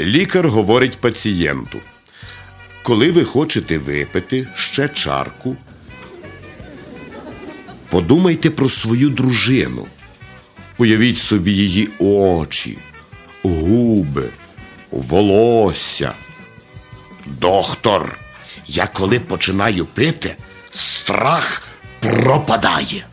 Лікар говорить пацієнту. Коли ви хочете випити ще чарку, подумайте про свою дружину. Уявіть собі її очі, губи, волосся. Доктор, я коли починаю пити, страх пропадає.